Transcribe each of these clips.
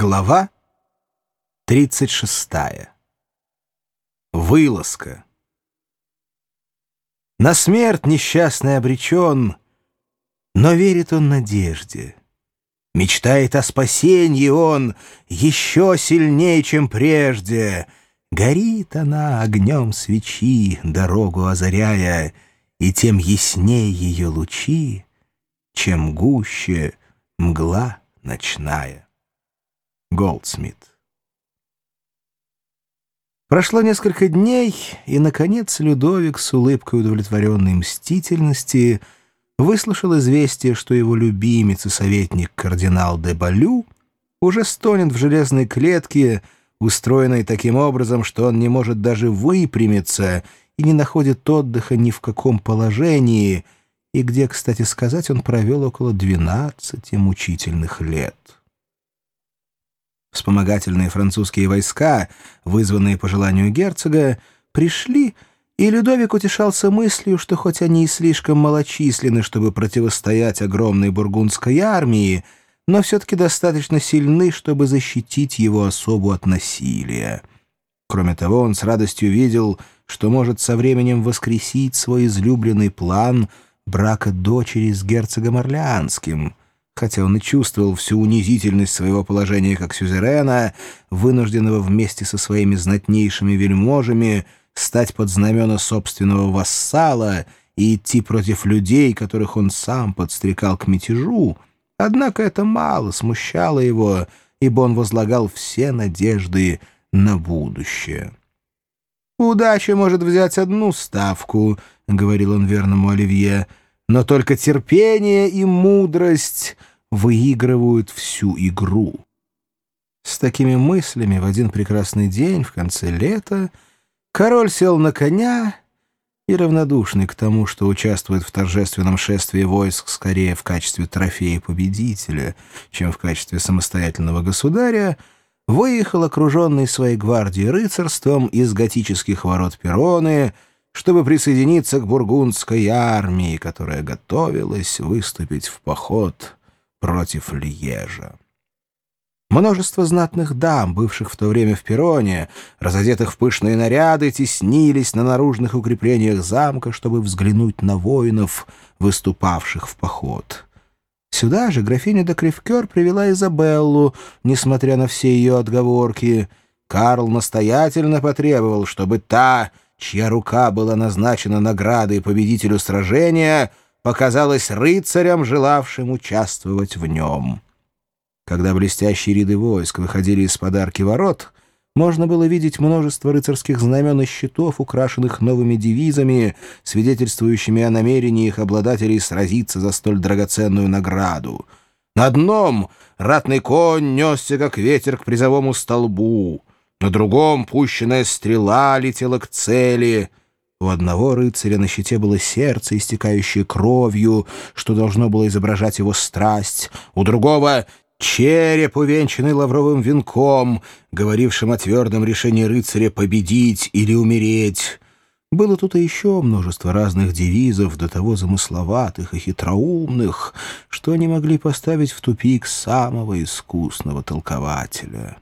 Глава 36. Вылазка. На смерть несчастный обречен, но верит он надежде. Мечтает о спасении он еще сильнее, чем прежде. Горит она огнем свечи, дорогу озаряя, и тем яснее ее лучи, чем гуще мгла ночная. Голдсмит. Прошло несколько дней, и, наконец, Людовик с улыбкой удовлетворенной мстительности выслушал известие, что его любимец и советник кардинал де Балю уже стонет в железной клетке, устроенной таким образом, что он не может даже выпрямиться и не находит отдыха ни в каком положении, и где, кстати сказать, он провел около 12 мучительных лет. Вспомогательные французские войска, вызванные по желанию герцога, пришли, и Людовик утешался мыслью, что хоть они и слишком малочисленны, чтобы противостоять огромной бургундской армии, но все-таки достаточно сильны, чтобы защитить его особу от насилия. Кроме того, он с радостью видел, что может со временем воскресить свой излюбленный план брака дочери с герцогом Орлеанским — хотя он и чувствовал всю унизительность своего положения как сюзерена, вынужденного вместе со своими знатнейшими вельможами стать под знамена собственного вассала и идти против людей, которых он сам подстрекал к мятежу, однако это мало смущало его, ибо он возлагал все надежды на будущее. «Удача может взять одну ставку», — говорил он верному Оливье, — но только терпение и мудрость выигрывают всю игру. С такими мыслями в один прекрасный день в конце лета король сел на коня и, равнодушный к тому, что участвует в торжественном шествии войск скорее в качестве трофея победителя, чем в качестве самостоятельного государя, выехал окруженный своей гвардией рыцарством из готических ворот Перроны — чтобы присоединиться к бургундской армии, которая готовилась выступить в поход против Льежа. Множество знатных дам, бывших в то время в Перроне, разодетых в пышные наряды, теснились на наружных укреплениях замка, чтобы взглянуть на воинов, выступавших в поход. Сюда же графиня де Кривкер привела Изабеллу, несмотря на все ее отговорки. Карл настоятельно потребовал, чтобы та чья рука была назначена наградой победителю сражения, показалась рыцарем, желавшим участвовать в нем. Когда блестящие ряды войск выходили из подарки ворот, можно было видеть множество рыцарских знамен и щитов, украшенных новыми девизами, свидетельствующими о намерении их обладателей сразиться за столь драгоценную награду. На одном ратный конь несся, как ветер, к призовому столбу — на другом пущенная стрела летела к цели. У одного рыцаря на щите было сердце, истекающее кровью, что должно было изображать его страсть. У другого — череп, увенчанный лавровым венком, говорившим о твердом решении рыцаря победить или умереть. Было тут и еще множество разных девизов, до того замысловатых и хитроумных, что они могли поставить в тупик самого искусного толкователя.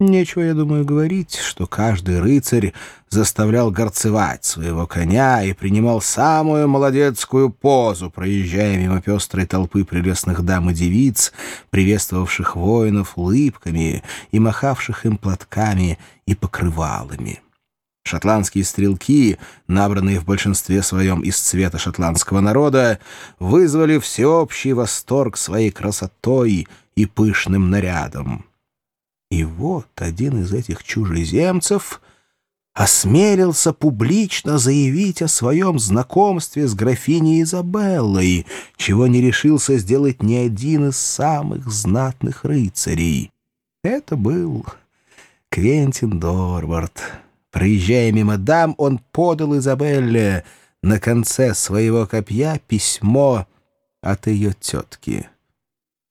Нечего, я думаю, говорить, что каждый рыцарь заставлял горцевать своего коня и принимал самую молодецкую позу, проезжая мимо пестрой толпы прелестных дам и девиц, приветствовавших воинов улыбками и махавших им платками и покрывалами. Шотландские стрелки, набранные в большинстве своем из цвета шотландского народа, вызвали всеобщий восторг своей красотой и пышным нарядом. И вот один из этих чужеземцев осмелился публично заявить о своем знакомстве с графиней Изабеллой, чего не решился сделать ни один из самых знатных рыцарей. Это был Квентин Дорвард. Проезжая мимо дам, он подал Изабелле на конце своего копья письмо от ее тетки.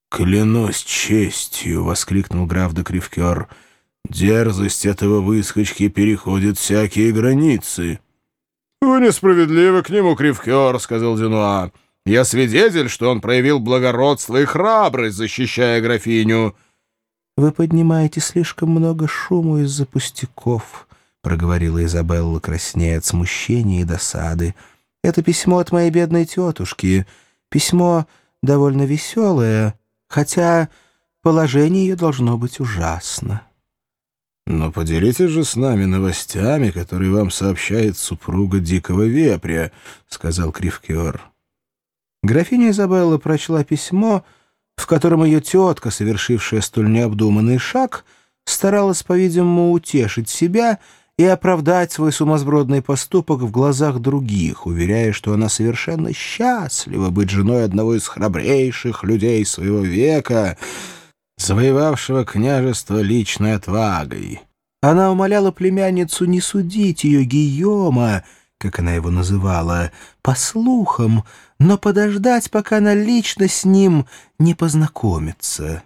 «Клянусь честью!» — воскликнул граф де Кривкер. «Дерзость этого выскочки переходит всякие границы». «Вы несправедливы к нему, Кривкер», — сказал Дюнуа. «Я свидетель, что он проявил благородство и храбрость, защищая графиню». «Вы поднимаете слишком много шуму из-за пустяков», — проговорила Изабелла, краснея от смущения и досады. «Это письмо от моей бедной тетушки. Письмо довольно веселое, хотя положение ее должно быть ужасно». «Но поделитесь же с нами новостями, которые вам сообщает супруга Дикого Вепря», — сказал Кривкер. Графиня Изабелла прочла письмо, в котором ее тетка, совершившая столь необдуманный шаг, старалась, по-видимому, утешить себя и оправдать свой сумасбродный поступок в глазах других, уверяя, что она совершенно счастлива быть женой одного из храбрейших людей своего века, завоевавшего княжество личной отвагой. Она умоляла племянницу не судить ее Гийома, как она его называла, по слухам, но подождать, пока она лично с ним не познакомится.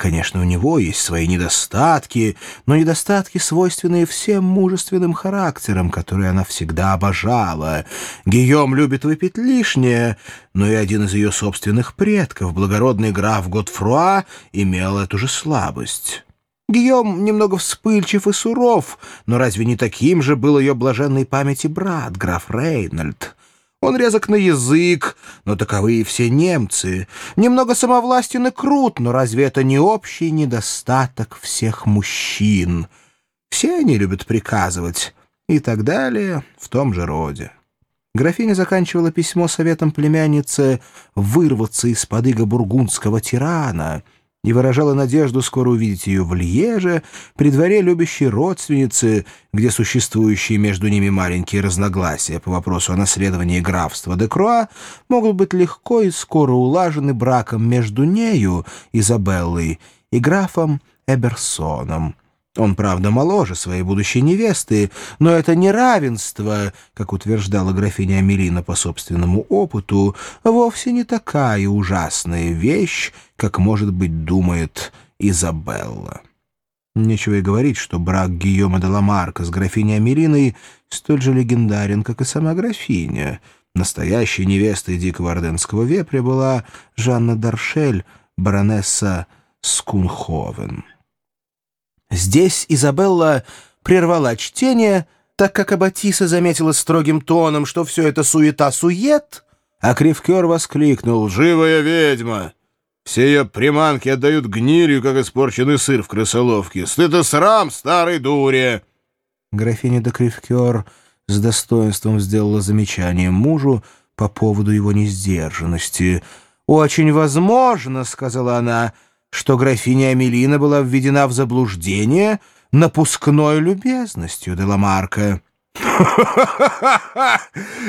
Конечно, у него есть свои недостатки, но недостатки, свойственные всем мужественным характерам, которые она всегда обожала. Гийом любит выпить лишнее, но и один из ее собственных предков, благородный граф Готфруа, имел эту же слабость. Гийом немного вспыльчив и суров, но разве не таким же был ее блаженной памяти брат, граф Рейнольд? Он резок на язык, но таковы и все немцы. Немного самовластен и крут, но разве это не общий недостаток всех мужчин? Все они любят приказывать и так далее в том же роде. Графиня заканчивала письмо советом племянницы вырваться из-под иго бургундского тирана — и выражала надежду скоро увидеть ее в Льеже, при дворе любящей родственницы, где существующие между ними маленькие разногласия по вопросу о наследовании графства де Круа могут быть легко и скоро улажены браком между нею, Изабеллой, и графом Эберсоном. Он, правда, моложе своей будущей невесты, но это не равенство, как утверждала графиня Амелина по собственному опыту, вовсе не такая ужасная вещь, как, может быть, думает Изабелла. Нечего и говорить, что брак Гийома де Ламарка с графиней Амелиной столь же легендарен, как и сама графиня. Настоящей невестой дикого орденского вепря была Жанна Даршель, баронесса Скунховен. Здесь Изабелла прервала чтение, так как Аббатиса заметила строгим тоном, что все это суета-сует, а Кривкер воскликнул «Живая ведьма!» Все ее приманки отдают гнилью, как испорченный сыр в крысоловке. Стыд и срам старой дуре!» Графиня де Кривкер с достоинством сделала замечание мужу по поводу его несдержанности. «Очень возможно, — сказала она, — что графиня Амелина была введена в заблуждение напускной любезностью Деламарка.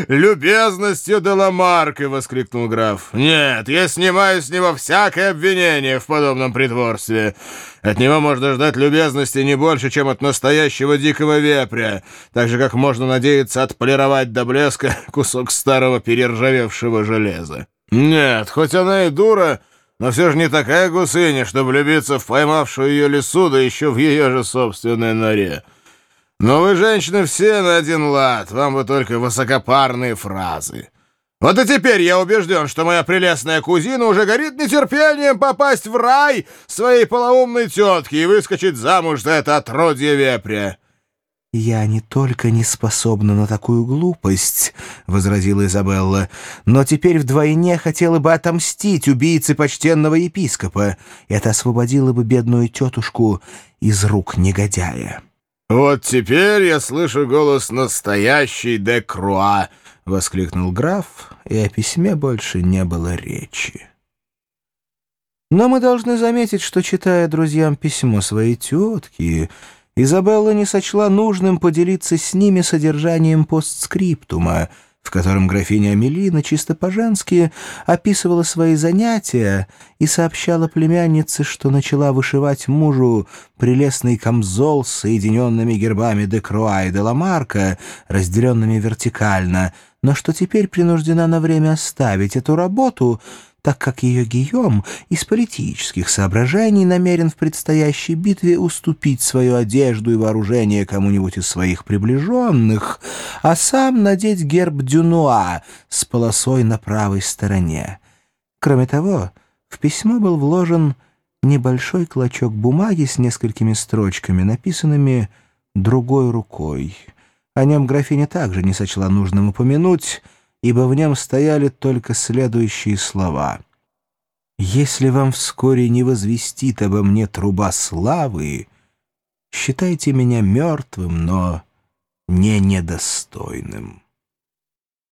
«Любезностью Деламарка!» — воскликнул граф. «Нет, я снимаю с него всякое обвинение в подобном притворстве. От него можно ждать любезности не больше, чем от настоящего дикого вепря, так же, как можно надеяться отполировать до блеска кусок старого перержавевшего железа. Нет, хоть она и дура, но все же не такая гусыня, чтобы влюбиться в поймавшую ее лесу, да еще в ее же собственной норе. Но вы, женщины, все на один лад, вам бы только высокопарные фразы. Вот и теперь я убежден, что моя прелестная кузина уже горит нетерпением попасть в рай своей полоумной тетки и выскочить замуж за это отродье вепря. «Я не только не способна на такую глупость», — возразила Изабелла, «но теперь вдвойне хотела бы отомстить убийце почтенного епископа. Это освободило бы бедную тетушку из рук негодяя». «Вот теперь я слышу голос настоящей де Круа», — воскликнул граф, и о письме больше не было речи. Но мы должны заметить, что, читая друзьям письмо своей тетки, Изабелла не сочла нужным поделиться с ними содержанием постскриптума, в котором графиня Амелина чисто по-женски описывала свои занятия и сообщала племяннице, что начала вышивать мужу прелестный камзол с соединенными гербами де Круа и де Ламарка, разделенными вертикально, но что теперь принуждена на время оставить эту работу — так как ее Гийом из политических соображений намерен в предстоящей битве уступить свою одежду и вооружение кому-нибудь из своих приближенных, а сам надеть герб Дюнуа с полосой на правой стороне. Кроме того, в письмо был вложен небольшой клочок бумаги с несколькими строчками, написанными другой рукой. О нем графиня также не сочла нужным упомянуть, ибо в нем стояли только следующие слова. «Если вам вскоре не возвестит обо мне труба славы, считайте меня мертвым, но не недостойным».